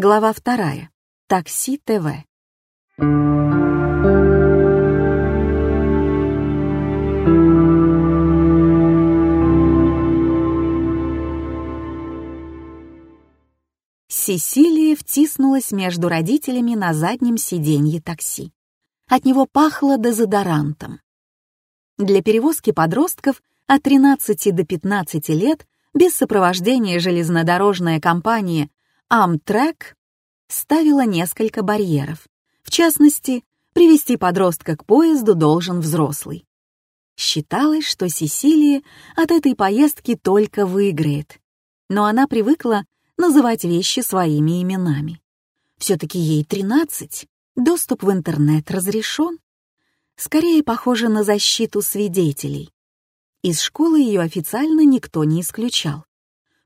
Глава вторая. Такси ТВ. Сесилия втиснулась между родителями на заднем сиденье такси. От него пахло дезодорантом. Для перевозки подростков от 13 до 15 лет без сопровождения железнодорожная компания Amtrak ставила несколько барьеров. В частности, привести подростка к поезду должен взрослый. Считалось, что Сесилия от этой поездки только выиграет. Но она привыкла называть вещи своими именами. Все-таки ей 13, доступ в интернет разрешен. Скорее похоже на защиту свидетелей. Из школы ее официально никто не исключал.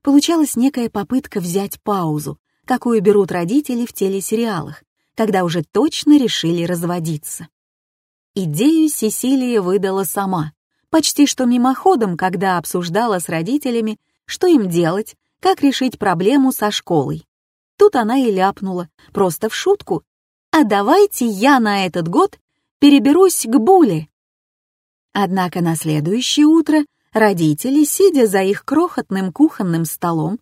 Получалась некая попытка взять паузу, какую берут родители в телесериалах, когда уже точно решили разводиться. Идею Сесилия выдала сама, почти что мимоходом, когда обсуждала с родителями, что им делать, как решить проблему со школой. Тут она и ляпнула, просто в шутку. «А давайте я на этот год переберусь к Буле». Однако на следующее утро родители, сидя за их крохотным кухонным столом,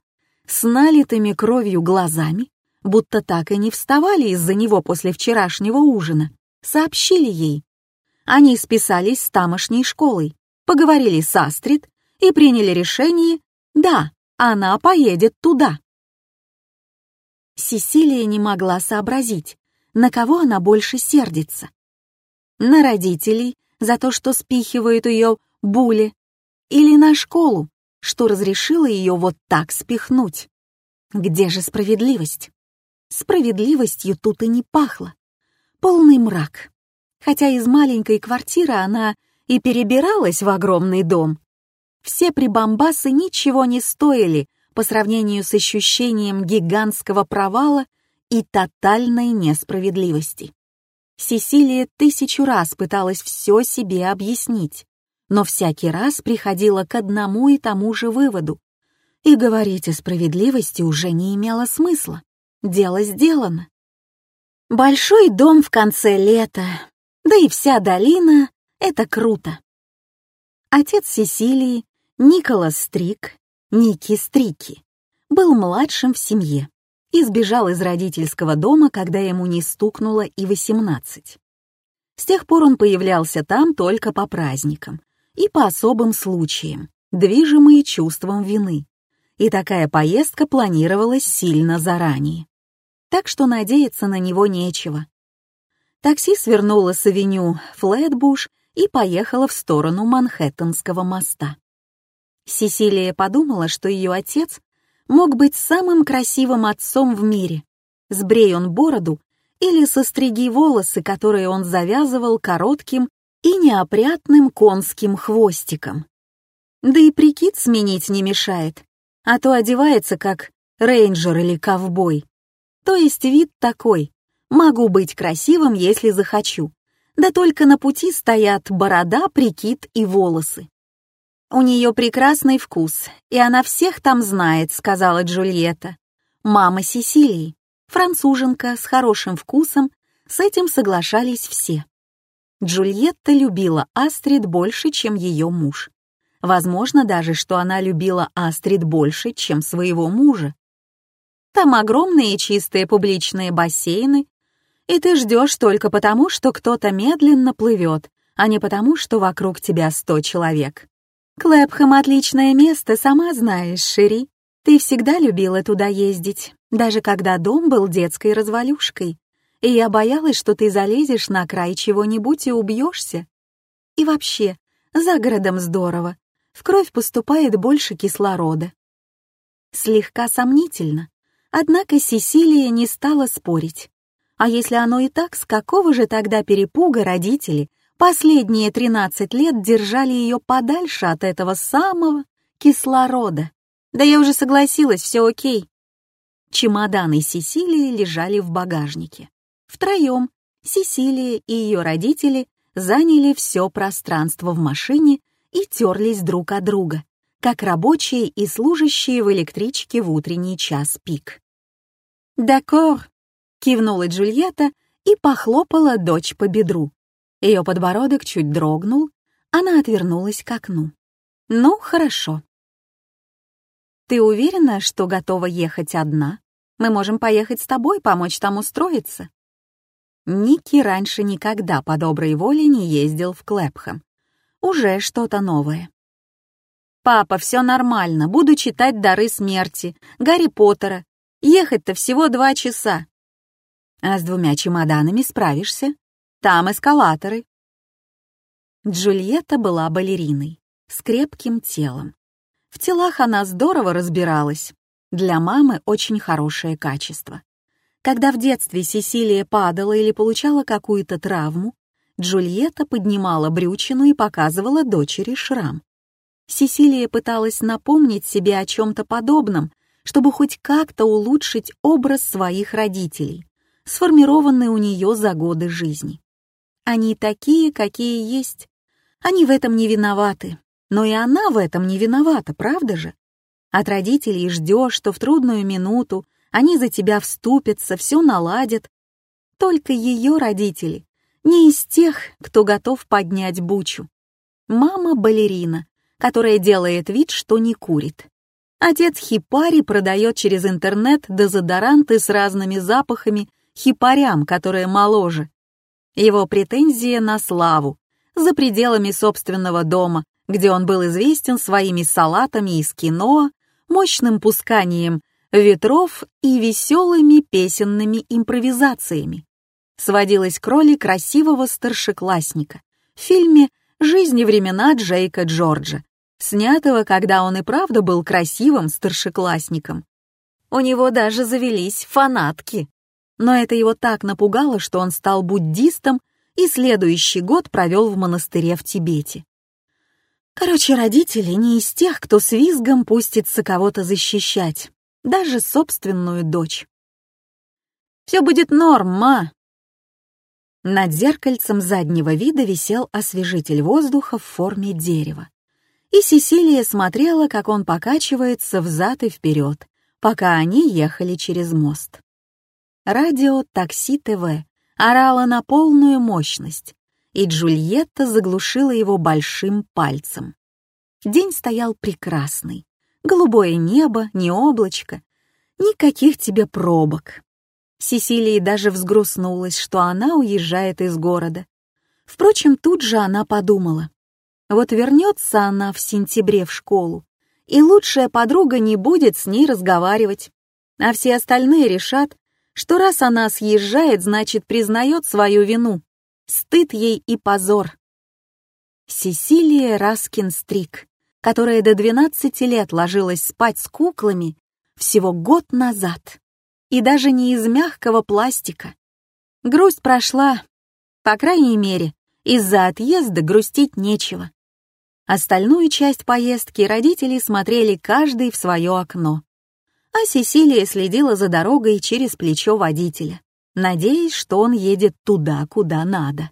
с налитыми кровью глазами, будто так и не вставали из-за него после вчерашнего ужина, сообщили ей. Они списались с тамошней школой, поговорили с Астрид и приняли решение «да, она поедет туда». Сесилия не могла сообразить, на кого она больше сердится. На родителей за то, что спихивают ее Буле, или на школу, что разрешила ее вот так спихнуть. Где же справедливость? Справедливостью тут и не пахло. Полный мрак. Хотя из маленькой квартиры она и перебиралась в огромный дом. Все прибамбасы ничего не стоили по сравнению с ощущением гигантского провала и тотальной несправедливости. Сесилия тысячу раз пыталась все себе объяснить, но всякий раз приходила к одному и тому же выводу. И говорить о справедливости уже не имело смысла. Дело сделано. Большой дом в конце лета, да и вся долина — это круто. Отец Сесилии, Николас Стрик, Ники Стрики, был младшим в семье и сбежал из родительского дома, когда ему не стукнуло и восемнадцать. С тех пор он появлялся там только по праздникам, и по особым случаям, движимые чувством вины. И такая поездка планировалась сильно заранее. Так что надеяться на него нечего. Такси свернуло с авеню Флетбуш и поехало в сторону Манхэттенского моста. Сесилия подумала, что ее отец мог быть самым красивым отцом в мире. Сбрей он бороду или состриги волосы, которые он завязывал коротким и неопрятным конским хвостиком. Да и прикид сменить не мешает, а то одевается как рейнджер или ковбой. То есть вид такой, могу быть красивым, если захочу, да только на пути стоят борода, прикид и волосы. «У нее прекрасный вкус, и она всех там знает», — сказала Джульетта. Мама Сесилии, француженка с хорошим вкусом, с этим соглашались все. Джульетта любила Астрид больше, чем ее муж. Возможно даже, что она любила Астрид больше, чем своего мужа. Там огромные чистые публичные бассейны, и ты ждешь только потому, что кто-то медленно плывет, а не потому, что вокруг тебя сто человек. Клэпхэм — отличное место, сама знаешь, Шири. Ты всегда любила туда ездить, даже когда дом был детской развалюшкой и я боялась, что ты залезешь на край чего-нибудь и убьешься. И вообще, за городом здорово, в кровь поступает больше кислорода. Слегка сомнительно, однако Сесилия не стала спорить. А если оно и так, с какого же тогда перепуга родители последние 13 лет держали ее подальше от этого самого кислорода? Да я уже согласилась, все окей. Чемоданы Сесилии лежали в багажнике. Втроем Сесилия и ее родители заняли все пространство в машине и терлись друг от друга, как рабочие и служащие в электричке в утренний час пик. «Дакор», — кивнула Джульетта и похлопала дочь по бедру. Ее подбородок чуть дрогнул, она отвернулась к окну. «Ну, хорошо». «Ты уверена, что готова ехать одна? Мы можем поехать с тобой, помочь там устроиться». Ники раньше никогда по доброй воле не ездил в Клэпхэм. Уже что-то новое. «Папа, все нормально, буду читать «Дары смерти», «Гарри Поттера». Ехать-то всего два часа». «А с двумя чемоданами справишься? Там эскалаторы». Джульетта была балериной, с крепким телом. В телах она здорово разбиралась. Для мамы очень хорошее качество. Когда в детстве Сесилия падала или получала какую-то травму, Джульетта поднимала брючину и показывала дочери шрам. Сесилия пыталась напомнить себе о чем-то подобном, чтобы хоть как-то улучшить образ своих родителей, сформированный у нее за годы жизни. Они такие, какие есть. Они в этом не виноваты. Но и она в этом не виновата, правда же? От родителей ждешь, что в трудную минуту они за тебя вступятся, все наладят. Только ее родители не из тех, кто готов поднять бучу. Мама — балерина, которая делает вид, что не курит. Отец хипари продает через интернет дезодоранты с разными запахами хипарям, которые моложе. Его претензия на славу, за пределами собственного дома, где он был известен своими салатами из кино, мощным пусканием ветров и веселыми песенными импровизациями. Сводилась к роли красивого старшеклассника в фильме «Жизнь и времена Джейка Джорджа», снятого, когда он и правда был красивым старшеклассником. У него даже завелись фанатки. Но это его так напугало, что он стал буддистом и следующий год провел в монастыре в Тибете. Короче, родители не из тех, кто с визгом пустится кого-то защищать, даже собственную дочь. «Все будет норм, ма!» Над зеркальцем заднего вида висел освежитель воздуха в форме дерева и Сесилия смотрела, как он покачивается взад и вперед, пока они ехали через мост. Радио «Такси ТВ» орало на полную мощность, и Джульетта заглушила его большим пальцем. День стоял прекрасный. Голубое небо, не облачко, никаких тебе пробок. Сесилии даже взгрустнулась, что она уезжает из города. Впрочем, тут же она подумала, вот вернется она в сентябре в школу, и лучшая подруга не будет с ней разговаривать, а все остальные решат, что раз она съезжает, значит, признает свою вину. Стыд ей и позор. Сесилия Раскин-Стрик, которая до 12 лет ложилась спать с куклами, всего год назад. И даже не из мягкого пластика. Грусть прошла. По крайней мере, из-за отъезда грустить нечего. Остальную часть поездки родители смотрели каждый в свое окно. А Сесилия следила за дорогой через плечо водителя, надеясь, что он едет туда, куда надо.